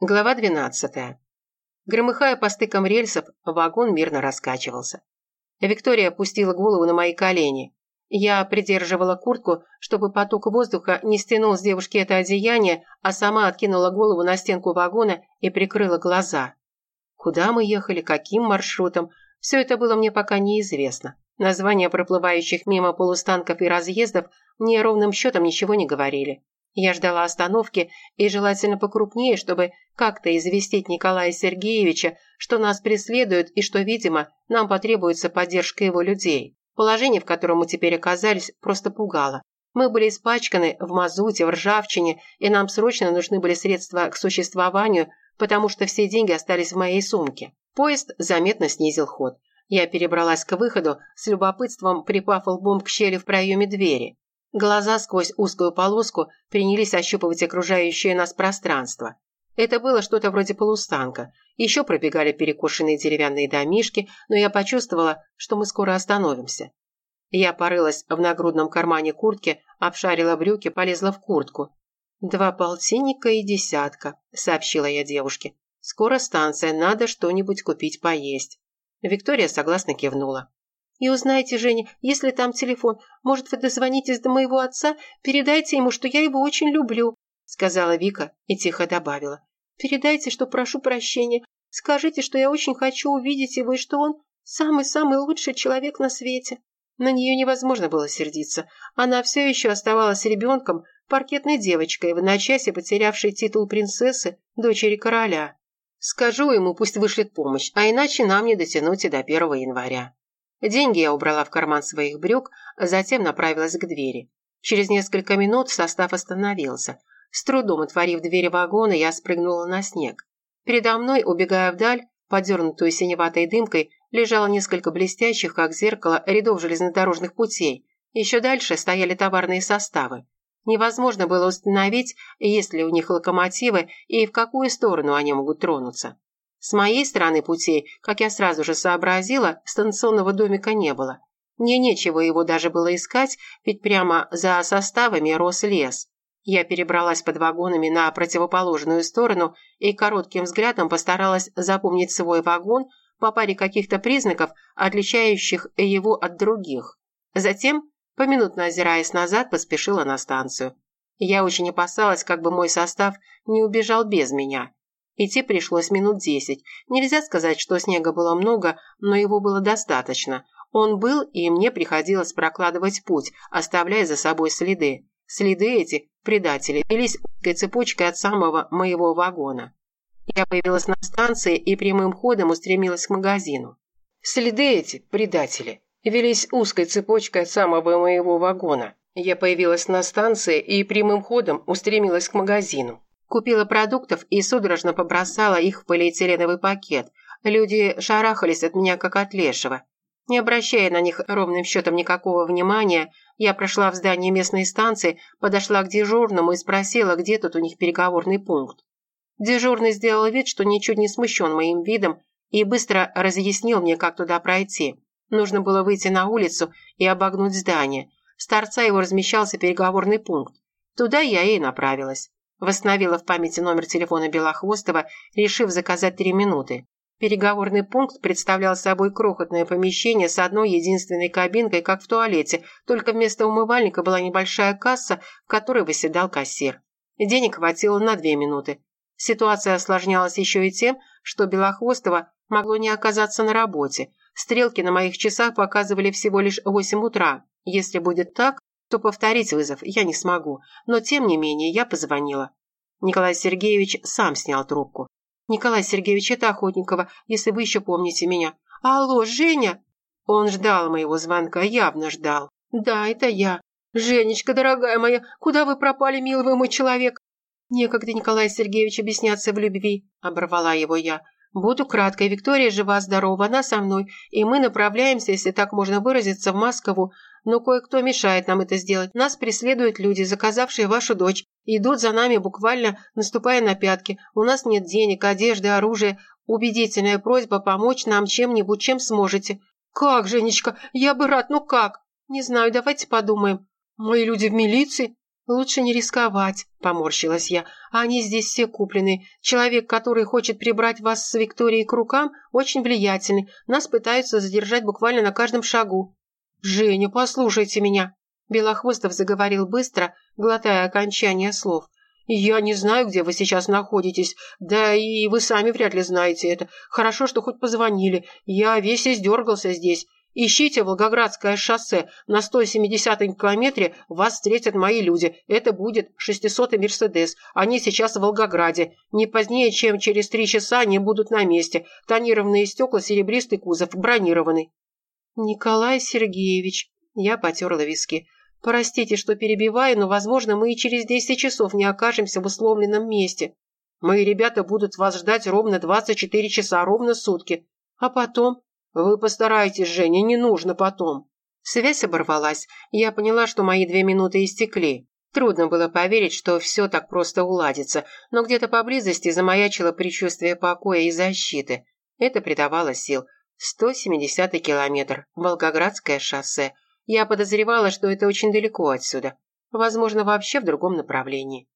Глава 12. Громыхая по стыкам рельсов, вагон мирно раскачивался. Виктория опустила голову на мои колени. Я придерживала куртку, чтобы поток воздуха не стянул с девушки это одеяние, а сама откинула голову на стенку вагона и прикрыла глаза. Куда мы ехали, каким маршрутом, все это было мне пока неизвестно. Названия проплывающих мимо полустанков и разъездов мне ровным счетом ничего не говорили. Я ждала остановки и желательно покрупнее, чтобы как-то известить Николая Сергеевича, что нас преследуют и что, видимо, нам потребуется поддержка его людей. Положение, в котором мы теперь оказались, просто пугало. Мы были испачканы в мазуте, в ржавчине, и нам срочно нужны были средства к существованию, потому что все деньги остались в моей сумке. Поезд заметно снизил ход. Я перебралась к выходу, с любопытством припав лбом к щели в проеме двери. Глаза сквозь узкую полоску принялись ощупывать окружающее нас пространство. Это было что-то вроде полустанка. Еще пробегали перекошенные деревянные домишки, но я почувствовала, что мы скоро остановимся. Я порылась в нагрудном кармане куртки, обшарила брюки, полезла в куртку. «Два полтинника и десятка», — сообщила я девушке. «Скоро станция, надо что-нибудь купить поесть». Виктория согласно кивнула. И узнайте, Женя, если там телефон, может, вы дозвонитесь до моего отца, передайте ему, что я его очень люблю», сказала Вика и тихо добавила. «Передайте, что прошу прощения. Скажите, что я очень хочу увидеть его и что он самый-самый лучший человек на свете». На нее невозможно было сердиться. Она все еще оставалась ребенком, паркетной девочкой, в одночасье потерявшей титул принцессы, дочери короля. Скажу ему, пусть вышлет помощь, а иначе нам не дотянуть и до первого января. Деньги я убрала в карман своих брюк, затем направилась к двери. Через несколько минут состав остановился. С трудом отворив двери вагона, я спрыгнула на снег. Передо мной, убегая вдаль, подернутую синеватой дымкой, лежало несколько блестящих, как зеркало, рядов железнодорожных путей. Еще дальше стояли товарные составы. Невозможно было установить, есть ли у них локомотивы и в какую сторону они могут тронуться. С моей стороны путей, как я сразу же сообразила, станционного домика не было. Мне нечего его даже было искать, ведь прямо за составами рос лес. Я перебралась под вагонами на противоположную сторону и коротким взглядом постаралась запомнить свой вагон по паре каких-то признаков, отличающих его от других. Затем, поминутно озираясь назад, поспешила на станцию. Я очень опасалась, как бы мой состав не убежал без меня. Идти пришлось минут десять. Нельзя сказать, что снега было много, но его было достаточно. Он был, и мне приходилось прокладывать путь, оставляя за собой следы. Следы эти, предатели, велись узкой цепочкой от самого моего вагона. Я появилась на станции и прямым ходом устремилась к магазину. Следы эти, предатели, велись узкой цепочкой от самого моего вагона. Я появилась на станции и прямым ходом устремилась к магазину. Купила продуктов и судорожно побросала их в полиэтиленовый пакет. Люди шарахались от меня, как от лешего. Не обращая на них ровным счетом никакого внимания, я прошла в здание местной станции, подошла к дежурному и спросила, где тут у них переговорный пункт. Дежурный сделал вид, что ничуть не смущен моим видом, и быстро разъяснил мне, как туда пройти. Нужно было выйти на улицу и обогнуть здание. С торца его размещался переговорный пункт. Туда я и направилась. Восстановила в памяти номер телефона Белохвостова, решив заказать три минуты. Переговорный пункт представлял собой крохотное помещение с одной единственной кабинкой, как в туалете, только вместо умывальника была небольшая касса, в которой выседал кассир. Денег хватило на две минуты. Ситуация осложнялась еще и тем, что Белохвостова могло не оказаться на работе. Стрелки на моих часах показывали всего лишь восемь утра. Если будет так, то повторить вызов я не смогу, но тем не менее я позвонила. Николай Сергеевич сам снял трубку. «Николай Сергеевич, это Охотникова, если вы еще помните меня». «Алло, Женя!» Он ждал моего звонка, явно ждал. «Да, это я. Женечка, дорогая моя, куда вы пропали, милый мой человек?» «Некогда, Николай Сергеевич, объясняться в любви», — оборвала его я. «Буду краткой. Виктория жива-здорова, она со мной, и мы направляемся, если так можно выразиться, в Москву. Но кое-кто мешает нам это сделать. Нас преследуют люди, заказавшие вашу дочь. Идут за нами, буквально наступая на пятки. У нас нет денег, одежды, оружия. Убедительная просьба помочь нам чем-нибудь, чем сможете. Как, Женечка? Я бы рад, ну как? Не знаю, давайте подумаем. Мои люди в милиции? «Лучше не рисковать», – поморщилась я. «Они здесь все куплены. Человек, который хочет прибрать вас с Викторией к рукам, очень влиятельный. Нас пытаются задержать буквально на каждом шагу». «Женя, послушайте меня», – Белохвостов заговорил быстро, глотая окончание слов. «Я не знаю, где вы сейчас находитесь, да и вы сами вряд ли знаете это. Хорошо, что хоть позвонили. Я весь издергался здесь. Ищите Волгоградское шоссе. На 170-м километре вас встретят мои люди. Это будет 600-й Мерседес. Они сейчас в Волгограде. Не позднее, чем через три часа они будут на месте. Тонированные стекла, серебристый кузов, бронированный». «Николай Сергеевич», я потерла виски. «Простите, что перебиваю, но, возможно, мы и через 10 часов не окажемся в условленном месте. Мои ребята будут вас ждать ровно 24 часа, ровно сутки. А потом «Вы постарайтесь, Женя, не нужно потом». Связь оборвалась. Я поняла, что мои две минуты истекли. Трудно было поверить, что все так просто уладится, но где-то поблизости замаячило предчувствие покоя и защиты. Это придавало сил. 170-й километр. Волгоградское шоссе. Я подозревала, что это очень далеко отсюда. Возможно, вообще в другом направлении.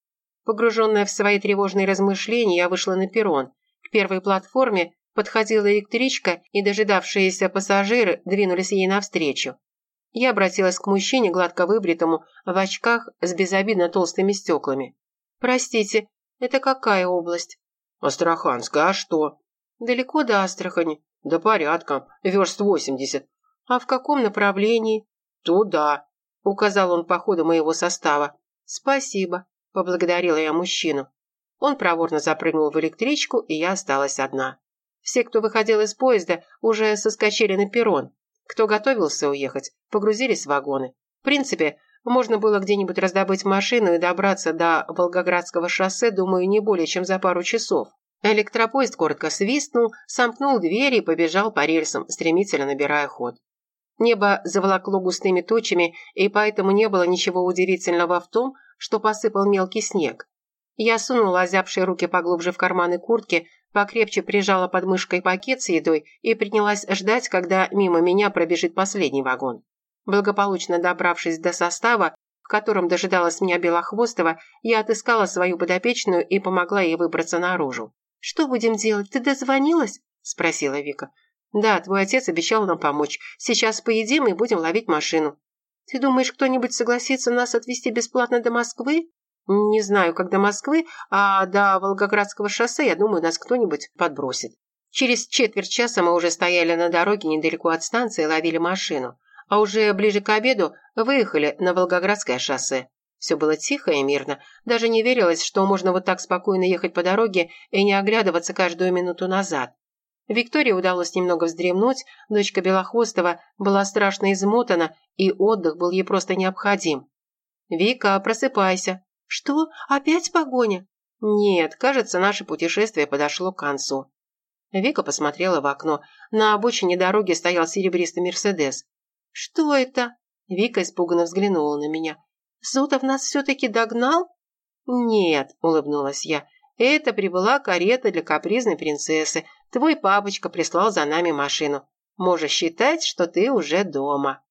Погруженная в свои тревожные размышления, я вышла на перрон. К первой платформе Подходила электричка, и дожидавшиеся пассажиры двинулись ей навстречу. Я обратилась к мужчине, гладко выбритому, в очках с безобидно толстыми стеклами. «Простите, это какая область?» «Астраханская, а что?» «Далеко до Астрахани?» «Да порядком, верст восемьдесят». «А в каком направлении?» «Туда», — указал он по ходу моего состава. «Спасибо», — поблагодарила я мужчину. Он проворно запрыгнул в электричку, и я осталась одна. Все, кто выходил из поезда, уже соскочили на перрон. Кто готовился уехать, погрузились в вагоны. В принципе, можно было где-нибудь раздобыть машину и добраться до Волгоградского шоссе, думаю, не более чем за пару часов. Электропоезд коротко свистнул, сомкнул двери и побежал по рельсам, стремительно набирая ход. Небо заволокло густыми тучами, и поэтому не было ничего удивительного в том, что посыпал мелкий снег. Я сунула озябшие руки поглубже в карманы куртки, покрепче прижала под мышкой пакет с едой и принялась ждать, когда мимо меня пробежит последний вагон. Благополучно добравшись до состава, в котором дожидалась меня Белохвостова, я отыскала свою подопечную и помогла ей выбраться наружу. «Что будем делать? Ты дозвонилась?» – спросила Вика. «Да, твой отец обещал нам помочь. Сейчас поедим и будем ловить машину». «Ты думаешь, кто-нибудь согласится нас отвезти бесплатно до Москвы?» Не знаю, как до Москвы, а до Волгоградского шоссе, я думаю, нас кто-нибудь подбросит. Через четверть часа мы уже стояли на дороге недалеко от станции и ловили машину. А уже ближе к обеду выехали на Волгоградское шоссе. Все было тихо и мирно. Даже не верилось, что можно вот так спокойно ехать по дороге и не оглядываться каждую минуту назад. Виктории удалось немного вздремнуть, дочка Белохвостова была страшно измотана, и отдых был ей просто необходим. «Вика, просыпайся», «Что? Опять погоня?» «Нет, кажется, наше путешествие подошло к концу». Вика посмотрела в окно. На обочине дороги стоял серебристый «Мерседес». «Что это?» Вика испуганно взглянула на меня. «Зотов нас все-таки догнал?» «Нет», — улыбнулась я. «Это прибыла карета для капризной принцессы. Твой папочка прислал за нами машину. Можешь считать, что ты уже дома».